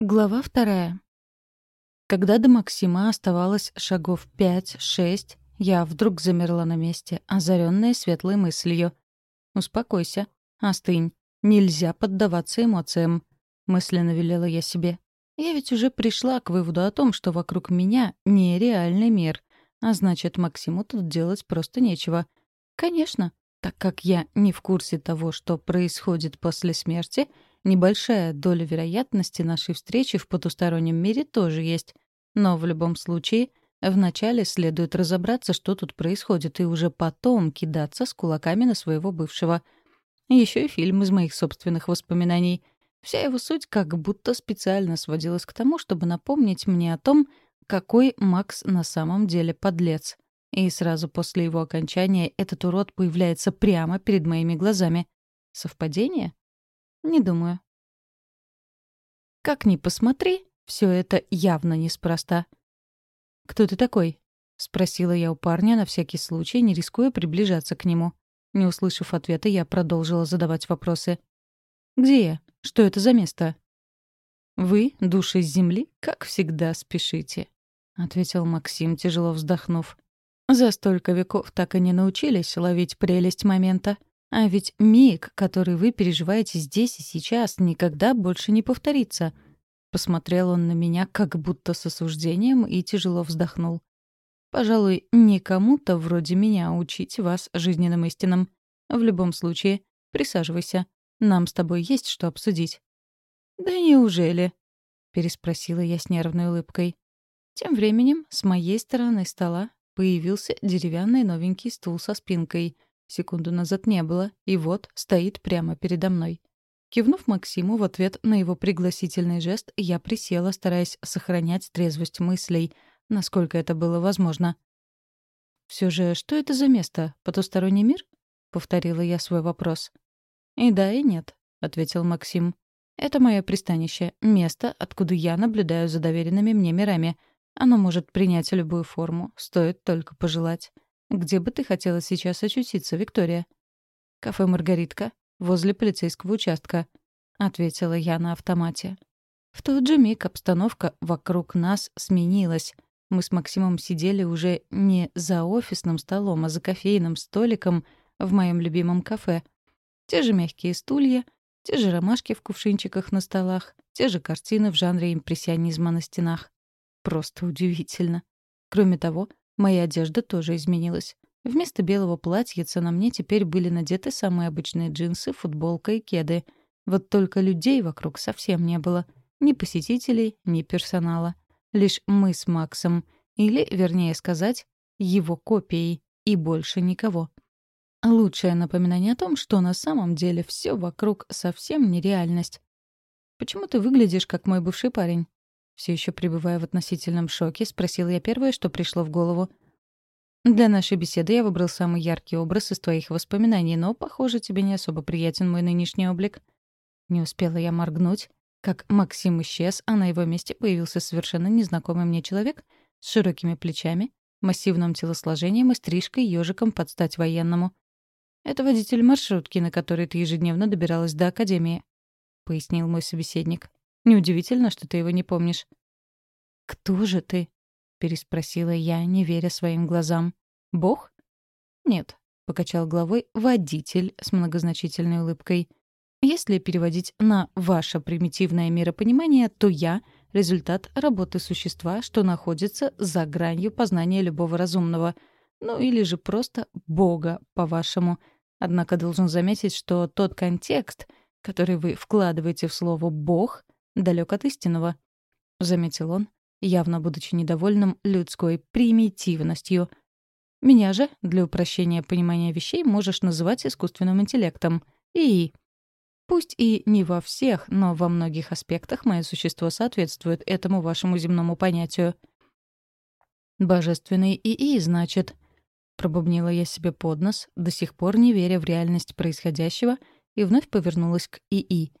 Глава вторая. Когда до Максима оставалось шагов пять-шесть, я вдруг замерла на месте, озаренная светлой мыслью. «Успокойся, остынь, нельзя поддаваться эмоциям», — мысленно велела я себе. Я ведь уже пришла к выводу о том, что вокруг меня нереальный мир, а значит, Максиму тут делать просто нечего. Конечно, так как я не в курсе того, что происходит после смерти — Небольшая доля вероятности нашей встречи в потустороннем мире тоже есть. Но в любом случае, вначале следует разобраться, что тут происходит, и уже потом кидаться с кулаками на своего бывшего. Еще и фильм из моих собственных воспоминаний. Вся его суть как будто специально сводилась к тому, чтобы напомнить мне о том, какой Макс на самом деле подлец. И сразу после его окончания этот урод появляется прямо перед моими глазами. Совпадение? Не думаю. Как ни посмотри, все это явно неспроста. «Кто ты такой?» — спросила я у парня на всякий случай, не рискуя приближаться к нему. Не услышав ответа, я продолжила задавать вопросы. «Где я? Что это за место?» «Вы, души с земли, как всегда спешите», — ответил Максим, тяжело вздохнув. «За столько веков так и не научились ловить прелесть момента. А ведь миг, который вы переживаете здесь и сейчас, никогда больше не повторится. Посмотрел он на меня как будто с осуждением и тяжело вздохнул. Пожалуй, не кому-то вроде меня учить вас жизненным истинам. В любом случае, присаживайся. Нам с тобой есть что обсудить. «Да неужели?» — переспросила я с нервной улыбкой. Тем временем с моей стороны стола появился деревянный новенький стул со спинкой — Секунду назад не было, и вот стоит прямо передо мной. Кивнув Максиму в ответ на его пригласительный жест, я присела, стараясь сохранять трезвость мыслей, насколько это было возможно. «Все же, что это за место? Потусторонний мир?» — повторила я свой вопрос. «И да, и нет», — ответил Максим. «Это мое пристанище, место, откуда я наблюдаю за доверенными мне мирами. Оно может принять любую форму, стоит только пожелать. Где бы ты хотела сейчас очутиться, Виктория? Кафе «Маргаритка», возле полицейского участка, ответила я на автомате. В тот же миг обстановка вокруг нас сменилась. Мы с Максимом сидели уже не за офисным столом, а за кофейным столиком в моем любимом кафе. Те же мягкие стулья, те же ромашки в кувшинчиках на столах, те же картины в жанре импрессионизма на стенах. Просто удивительно. Кроме того, Моя одежда тоже изменилась. Вместо белого платьица на мне теперь были надеты самые обычные джинсы, футболка и кеды. Вот только людей вокруг совсем не было. Ни посетителей, ни персонала. Лишь мы с Максом. Или, вернее сказать, его копией. И больше никого. Лучшее напоминание о том, что на самом деле все вокруг совсем нереальность. «Почему ты выглядишь, как мой бывший парень?» Все еще пребывая в относительном шоке, спросил я первое, что пришло в голову. «Для нашей беседы я выбрал самый яркий образ из твоих воспоминаний, но, похоже, тебе не особо приятен мой нынешний облик». Не успела я моргнуть, как Максим исчез, а на его месте появился совершенно незнакомый мне человек с широкими плечами, массивным телосложением и стрижкой ежиком под стать военному. «Это водитель маршрутки, на которой ты ежедневно добиралась до Академии», — пояснил мой собеседник. Неудивительно, что ты его не помнишь». «Кто же ты?» — переспросила я, не веря своим глазам. «Бог?» «Нет», — покачал головой водитель с многозначительной улыбкой. «Если переводить на ваше примитивное миропонимание, то я — результат работы существа, что находится за гранью познания любого разумного. Ну или же просто Бога, по-вашему. Однако должен заметить, что тот контекст, который вы вкладываете в слово «бог», далек от истинного», — заметил он, явно будучи недовольным людской примитивностью. «Меня же, для упрощения понимания вещей, можешь называть искусственным интеллектом. И Пусть и не во всех, но во многих аспектах мое существо соответствует этому вашему земному понятию. «Божественный ИИ, значит», — пробубнила я себе под нос, до сих пор не веря в реальность происходящего, и вновь повернулась к ИИ —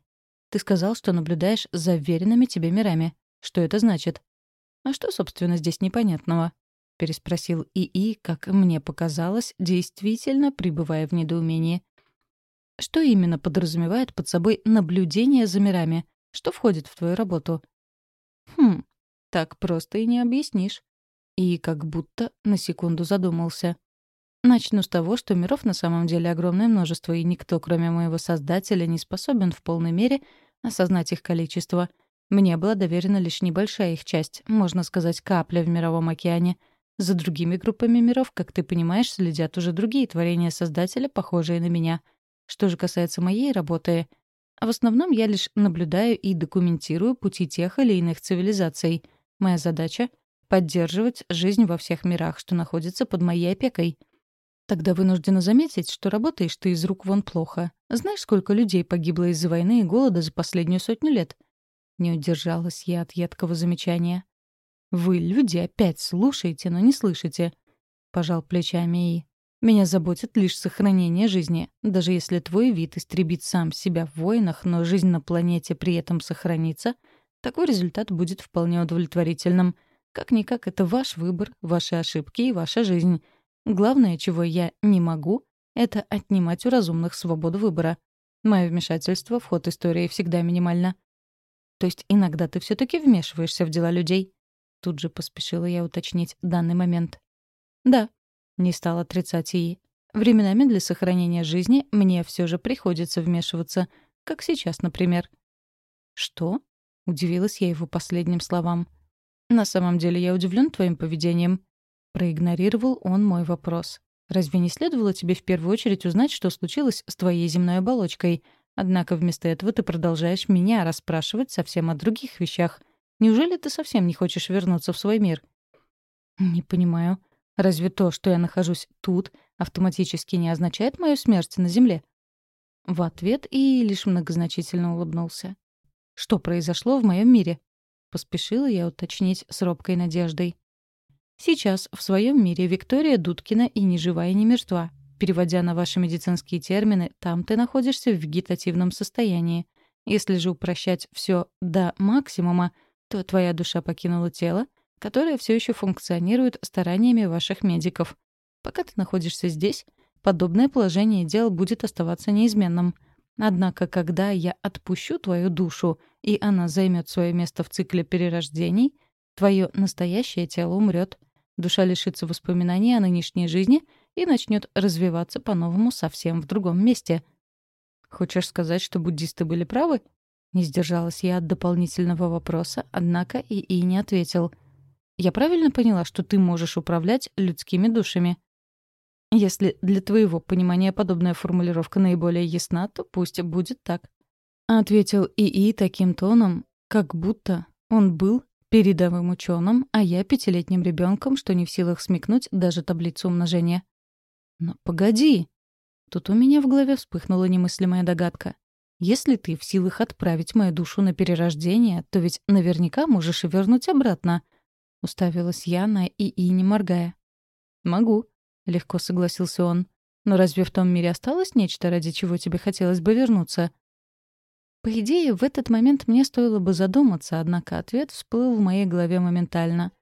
ты сказал, что наблюдаешь за веренными тебе мирами. Что это значит? А что, собственно, здесь непонятного? Переспросил ИИ, как мне показалось, действительно пребывая в недоумении. Что именно подразумевает под собой наблюдение за мирами? Что входит в твою работу? Хм, так просто и не объяснишь. И как будто на секунду задумался. Начну с того, что миров на самом деле огромное множество, и никто, кроме моего создателя, не способен в полной мере осознать их количество. Мне была доверена лишь небольшая их часть, можно сказать, капля в мировом океане. За другими группами миров, как ты понимаешь, следят уже другие творения Создателя, похожие на меня. Что же касается моей работы, в основном я лишь наблюдаю и документирую пути тех или иных цивилизаций. Моя задача — поддерживать жизнь во всех мирах, что находятся под моей опекой. Тогда вынуждена заметить, что работаешь ты из рук вон плохо. Знаешь, сколько людей погибло из-за войны и голода за последнюю сотню лет? Не удержалась я от едкого замечания. «Вы, люди, опять слушаете, но не слышите», — пожал плечами И. «Меня заботит лишь сохранение жизни. Даже если твой вид истребит сам себя в войнах, но жизнь на планете при этом сохранится, такой результат будет вполне удовлетворительным. Как-никак это ваш выбор, ваши ошибки и ваша жизнь. Главное, чего я не могу, это отнимать у разумных свободу выбора. Мое вмешательство в ход истории всегда минимально. То есть иногда ты все таки вмешиваешься в дела людей? Тут же поспешила я уточнить данный момент. Да, не стал отрицать ей. Временами для сохранения жизни мне все же приходится вмешиваться, как сейчас, например. Что? Удивилась я его последним словам. На самом деле я удивлен твоим поведением. Проигнорировал он мой вопрос. Разве не следовало тебе в первую очередь узнать, что случилось с твоей земной оболочкой? Однако вместо этого ты продолжаешь меня расспрашивать совсем о других вещах. Неужели ты совсем не хочешь вернуться в свой мир? Не понимаю. Разве то, что я нахожусь тут, автоматически не означает мою смерть на земле? В ответ и лишь многозначительно улыбнулся. Что произошло в моем мире? Поспешила я уточнить с робкой надеждой. Сейчас в своем мире Виктория Дудкина и ни жива, и не мертва. Переводя на ваши медицинские термины, там ты находишься в вегетативном состоянии. Если же упрощать все до максимума, то твоя душа покинула тело, которое все еще функционирует стараниями ваших медиков. Пока ты находишься здесь, подобное положение дел будет оставаться неизменным. Однако, когда я отпущу твою душу, и она займет свое место в цикле перерождений, твое настоящее тело умрет, Душа лишится воспоминаний о нынешней жизни и начнет развиваться по-новому совсем в другом месте. «Хочешь сказать, что буддисты были правы?» Не сдержалась я от дополнительного вопроса, однако и и не ответил. «Я правильно поняла, что ты можешь управлять людскими душами?» «Если для твоего понимания подобная формулировка наиболее ясна, то пусть будет так». Ответил ИИ таким тоном, как будто он был передовым ученым, а я пятилетним ребенком, что не в силах смекнуть даже таблицу умножения. Но погоди. Тут у меня в голове вспыхнула немыслимая догадка. Если ты в силах отправить мою душу на перерождение, то ведь наверняка можешь и вернуть обратно. Уставилась я на ИИ, не моргая. «Могу», — легко согласился он. «Но разве в том мире осталось нечто, ради чего тебе хотелось бы вернуться?» По идее, в этот момент мне стоило бы задуматься, однако ответ всплыл в моей голове моментально.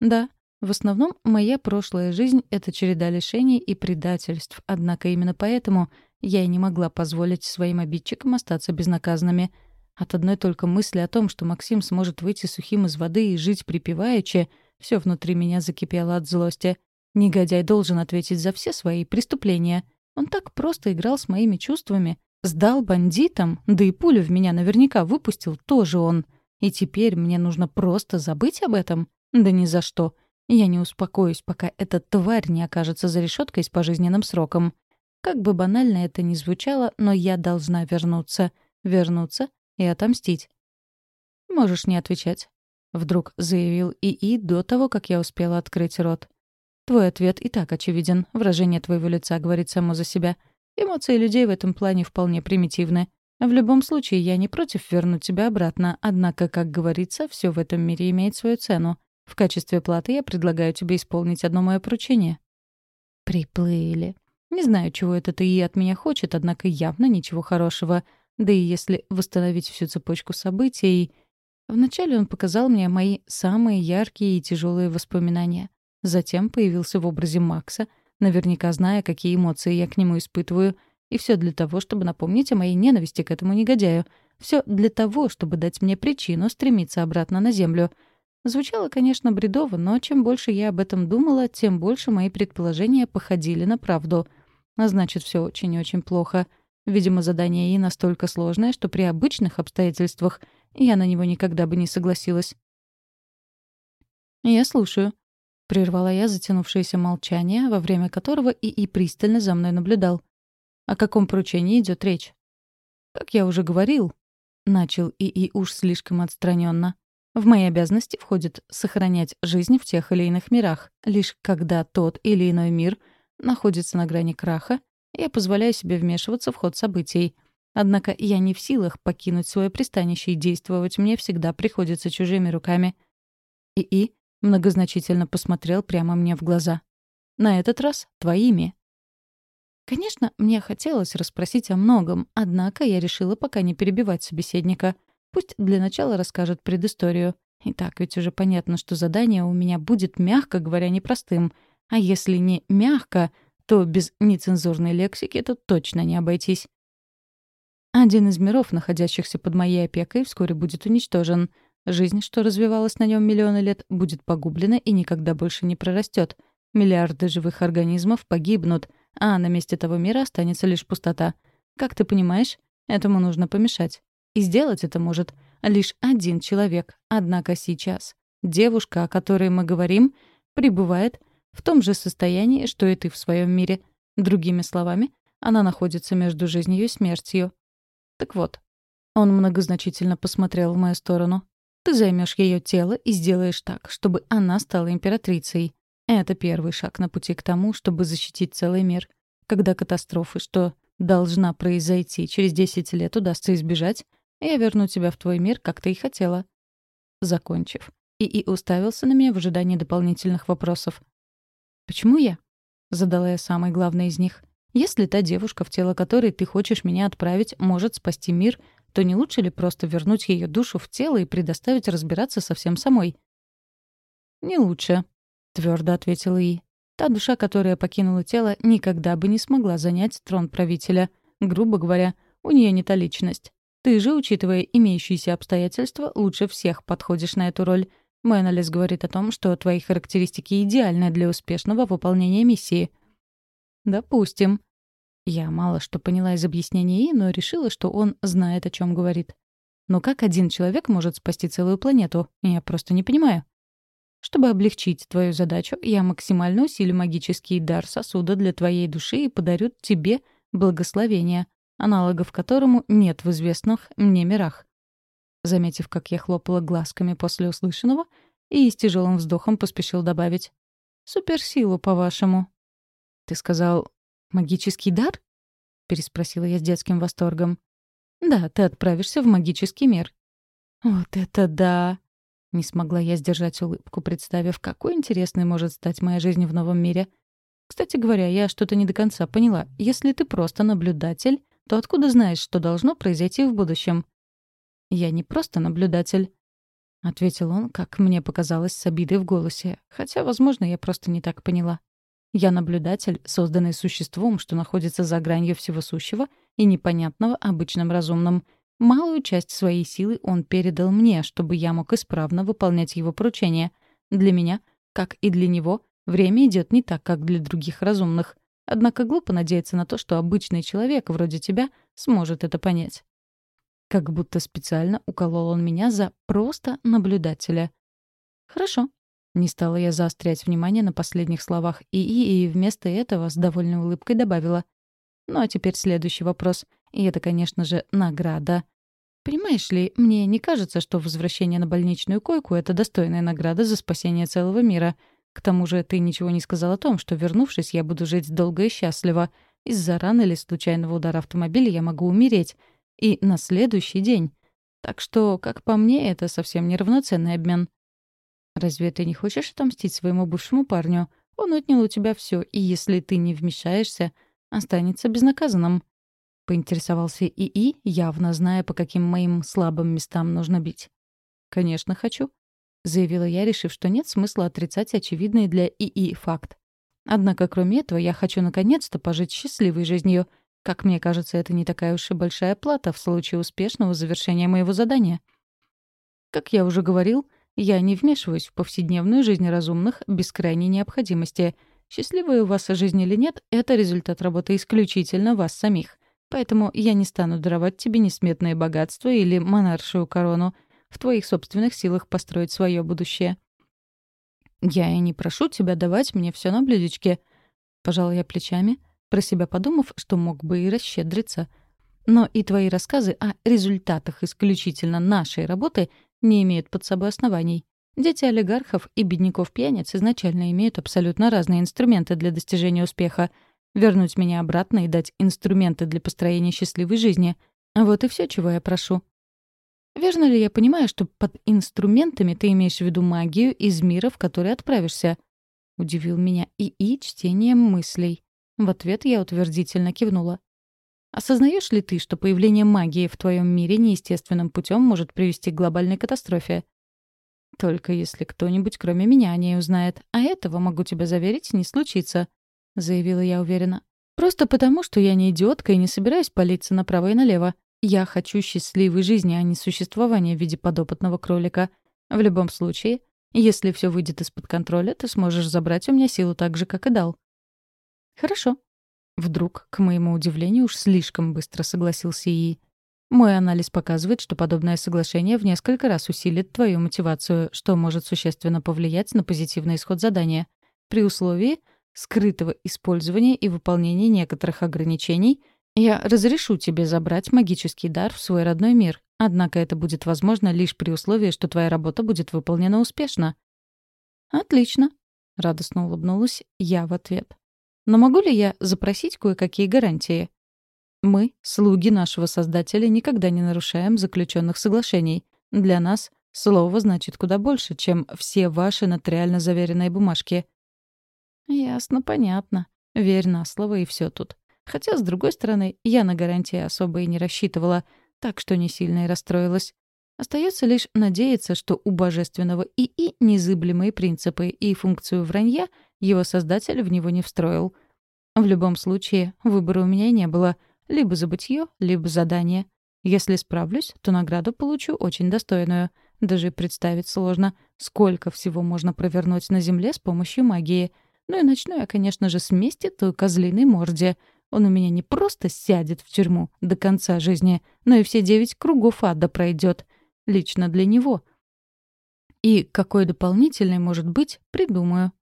Да, в основном моя прошлая жизнь — это череда лишений и предательств, однако именно поэтому я и не могла позволить своим обидчикам остаться безнаказанными. От одной только мысли о том, что Максим сможет выйти сухим из воды и жить припеваючи, все внутри меня закипело от злости. Негодяй должен ответить за все свои преступления. Он так просто играл с моими чувствами, Сдал бандитам, да и пулю в меня наверняка выпустил тоже он. И теперь мне нужно просто забыть об этом? Да ни за что. Я не успокоюсь, пока эта тварь не окажется за решеткой с пожизненным сроком. Как бы банально это ни звучало, но я должна вернуться. Вернуться и отомстить. «Можешь не отвечать», — вдруг заявил ИИ до того, как я успела открыть рот. «Твой ответ и так очевиден. Выражение твоего лица говорит само за себя». Эмоции людей в этом плане вполне примитивны. В любом случае, я не против вернуть тебя обратно, однако, как говорится, все в этом мире имеет свою цену. В качестве платы я предлагаю тебе исполнить одно мое поручение». «Приплыли. Не знаю, чего это ты и от меня хочет, однако явно ничего хорошего. Да и если восстановить всю цепочку событий...» Вначале он показал мне мои самые яркие и тяжелые воспоминания. Затем появился в образе Макса — наверняка зная, какие эмоции я к нему испытываю, и все для того, чтобы напомнить о моей ненависти к этому негодяю, Все для того, чтобы дать мне причину стремиться обратно на Землю. Звучало, конечно, бредово, но чем больше я об этом думала, тем больше мои предположения походили на правду. А значит, все очень и очень плохо. Видимо, задание И настолько сложное, что при обычных обстоятельствах я на него никогда бы не согласилась. «Я слушаю», — прервала я затянувшееся молчание, во время которого ИИ пристально за мной наблюдал. «О каком поручении идет речь?» «Как я уже говорил», — начал ИИ уж слишком отстраненно. «В мои обязанности входит сохранять жизнь в тех или иных мирах. Лишь когда тот или иной мир находится на грани краха, я позволяю себе вмешиваться в ход событий. Однако я не в силах покинуть свое пристанище, и действовать мне всегда приходится чужими руками». ИИ Многозначительно посмотрел прямо мне в глаза. «На этот раз твоими». Конечно, мне хотелось расспросить о многом, однако я решила пока не перебивать собеседника. Пусть для начала расскажет предысторию. И так ведь уже понятно, что задание у меня будет, мягко говоря, непростым. А если не мягко, то без нецензурной лексики тут точно не обойтись. Один из миров, находящихся под моей опекой, вскоре будет уничтожен. Жизнь, что развивалась на нем миллионы лет, будет погублена и никогда больше не прорастет. Миллиарды живых организмов погибнут, а на месте того мира останется лишь пустота. Как ты понимаешь, этому нужно помешать. И сделать это может лишь один человек. Однако сейчас девушка, о которой мы говорим, пребывает в том же состоянии, что и ты в своем мире. Другими словами, она находится между жизнью и смертью. Так вот, он многозначительно посмотрел в мою сторону. Ты займешь ее тело и сделаешь так, чтобы она стала императрицей. Это первый шаг на пути к тому, чтобы защитить целый мир. Когда катастрофы, что должна произойти через 10 лет, удастся избежать, я верну тебя в твой мир, как ты и хотела. Закончив, ИИ уставился на меня в ожидании дополнительных вопросов. «Почему я?» — задала я самый главный из них. «Если та девушка, в тело которой ты хочешь меня отправить, может спасти мир, то не лучше ли просто вернуть ее душу в тело и предоставить разбираться со всем самой? «Не лучше», — твердо ответила И. «Та душа, которая покинула тело, никогда бы не смогла занять трон правителя. Грубо говоря, у нее не та личность. Ты же, учитывая имеющиеся обстоятельства, лучше всех подходишь на эту роль. Мой анализ говорит о том, что твои характеристики идеальны для успешного выполнения миссии». «Допустим», я мало что поняла из объяснений но решила, что он знает, о чем говорит. Но как один человек может спасти целую планету? Я просто не понимаю. Чтобы облегчить твою задачу, я максимально усилю магический дар сосуда для твоей души и подарю тебе благословение, аналогов которому нет в известных мне мирах. Заметив, как я хлопала глазками после услышанного, и с тяжелым вздохом поспешил добавить. «Суперсилу, по-вашему». «Ты сказал, «Магический дар?» — переспросила я с детским восторгом. «Да, ты отправишься в магический мир». «Вот это да!» Не смогла я сдержать улыбку, представив, какой интересной может стать моя жизнь в новом мире. Кстати говоря, я что-то не до конца поняла. Если ты просто наблюдатель, то откуда знаешь, что должно произойти в будущем? «Я не просто наблюдатель», — ответил он, как мне показалось, с обидой в голосе. Хотя, возможно, я просто не так поняла. Я наблюдатель, созданный существом, что находится за гранью всего сущего и непонятного обычным разумным. Малую часть своей силы он передал мне, чтобы я мог исправно выполнять его поручения. Для меня, как и для него, время идет не так, как для других разумных. Однако глупо надеяться на то, что обычный человек, вроде тебя, сможет это понять. Как будто специально уколол он меня за просто наблюдателя. Хорошо, не стала я заострять внимание на последних словах ИИ и вместо этого с довольной улыбкой добавила. Ну а теперь следующий вопрос. И это, конечно же, награда. Понимаешь ли, мне не кажется, что возвращение на больничную койку — это достойная награда за спасение целого мира. К тому же ты ничего не сказал о том, что, вернувшись, я буду жить долго и счастливо. Из-за раны или случайного удара автомобиля я могу умереть. И на следующий день. Так что, как по мне, это совсем неравноценный обмен. Разве ты не хочешь отомстить своему бывшему парню? Он отнял у тебя все, и если ты не вмешаешься, останется безнаказанным. Поинтересовался ИИ, явно зная, по каким моим слабым местам нужно бить. «Конечно, хочу», — заявила я, решив, что нет смысла отрицать очевидный для ИИ факт. Однако, кроме этого, я хочу наконец-то пожить счастливой жизнью. Как мне кажется, это не такая уж и большая плата в случае успешного завершения моего задания. Как я уже говорил, я не вмешиваюсь в повседневную жизнь разумных без крайней необходимости. Счастливая у вас жизнь или нет — это результат работы исключительно вас самих. Поэтому я не стану даровать тебе несметное богатство или монаршую корону. В твоих собственных силах построить свое будущее. Я и не прошу тебя давать мне все на блюдечке. Пожал я плечами, про себя подумав, что мог бы и расщедриться. Но и твои рассказы о результатах исключительно нашей работы не имеют под собой оснований. Дети олигархов и бедняков-пьяниц изначально имеют абсолютно разные инструменты для достижения успеха. Вернуть меня обратно и дать инструменты для построения счастливой жизни — вот и все, чего я прошу. Верно ли я понимаю, что под инструментами ты имеешь в виду магию из мира, в который отправишься? Удивил меня ИИ чтением мыслей. В ответ я утвердительно кивнула. Осознаешь ли ты, что появление магии в твоем мире неестественным путем может привести к глобальной катастрофе? Только если кто-нибудь, кроме меня, о ней узнает. А этого, могу тебя заверить, не случится, — заявила я уверенно. Просто потому, что я не идиотка и не собираюсь палиться направо и налево. Я хочу счастливой жизни, а не существования в виде подопытного кролика. В любом случае, если все выйдет из-под контроля, ты сможешь забрать у меня силу так же, как и дал. Хорошо, Вдруг, к моему удивлению, уж слишком быстро согласился И. Мой анализ показывает, что подобное соглашение в несколько раз усилит твою мотивацию, что может существенно повлиять на позитивный исход задания. При условии скрытого использования и выполнения некоторых ограничений я разрешу тебе забрать магический дар в свой родной мир, однако это будет возможно лишь при условии, что твоя работа будет выполнена успешно. «Отлично», — радостно улыбнулась я в ответ. Но могу ли я запросить кое-какие гарантии? Мы, слуги нашего Создателя, никогда не нарушаем заключенных соглашений. Для нас слово значит куда больше, чем все ваши нотариально заверенные бумажки. Ясно, понятно. Верь на слово, и все тут. Хотя, с другой стороны, я на гарантии особо и не рассчитывала, так что не сильно и расстроилась. Остается лишь надеяться, что у божественного ИИ незыблемые принципы и функцию вранья его создатель в него не встроил. В любом случае, выбора у меня не было. Либо забытье, либо задание. Если справлюсь, то награду получу очень достойную. Даже представить сложно, сколько всего можно провернуть на Земле с помощью магии. Ну и начну я, конечно же, с мести той козлиной морде. Он у меня не просто сядет в тюрьму до конца жизни, но и все девять кругов ада пройдет. Лично для него. И какой дополнительный может быть, придумаю.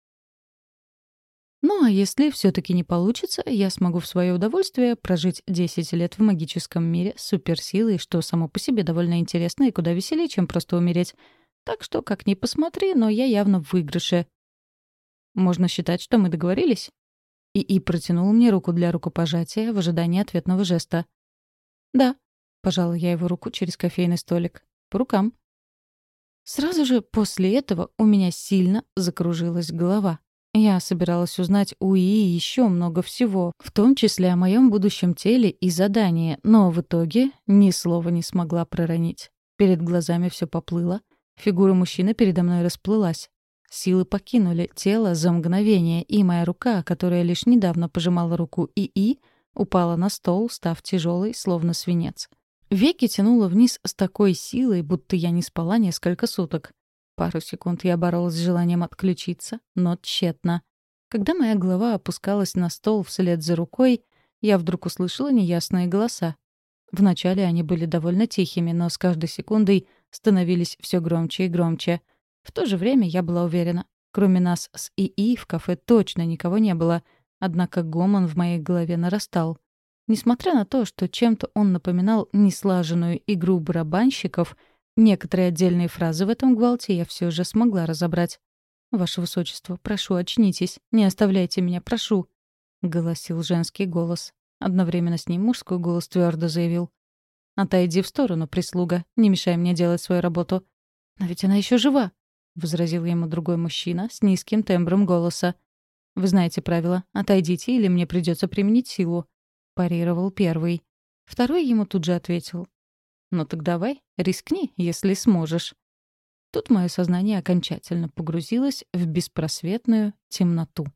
Ну а если все таки не получится, я смогу в свое удовольствие прожить 10 лет в магическом мире с суперсилой, что само по себе довольно интересно и куда веселее, чем просто умереть. Так что, как ни посмотри, но я явно в выигрыше. Можно считать, что мы договорились? И И протянул мне руку для рукопожатия в ожидании ответного жеста. «Да», — пожала я его руку через кофейный столик. «По рукам». Сразу же после этого у меня сильно закружилась голова. Я собиралась узнать у ИИ еще много всего, в том числе о моем будущем теле и задании, но в итоге ни слова не смогла проронить. Перед глазами все поплыло, фигура мужчины передо мной расплылась. Силы покинули тело за мгновение, и моя рука, которая лишь недавно пожимала руку ИИ, упала на стол, став тяжелой, словно свинец. Веки тянуло вниз с такой силой, будто я не спала несколько суток. Пару секунд я боролась с желанием отключиться, но тщетно. Когда моя голова опускалась на стол вслед за рукой, я вдруг услышала неясные голоса. Вначале они были довольно тихими, но с каждой секундой становились все громче и громче. В то же время я была уверена, кроме нас с ИИ в кафе точно никого не было, однако гомон в моей голове нарастал. Несмотря на то, что чем-то он напоминал неслаженную игру барабанщиков — Некоторые отдельные фразы в этом гвалте я все же смогла разобрать. «Ваше Высочество, прошу, очнитесь. Не оставляйте меня, прошу», — голосил женский голос. Одновременно с ним мужской голос твердо заявил. «Отойди в сторону, прислуга. Не мешай мне делать свою работу». «Но ведь она еще жива», — возразил ему другой мужчина с низким тембром голоса. «Вы знаете правила. Отойдите, или мне придется применить силу», — парировал первый. Второй ему тут же ответил. «Ну так давай, рискни, если сможешь». Тут мое сознание окончательно погрузилось в беспросветную темноту.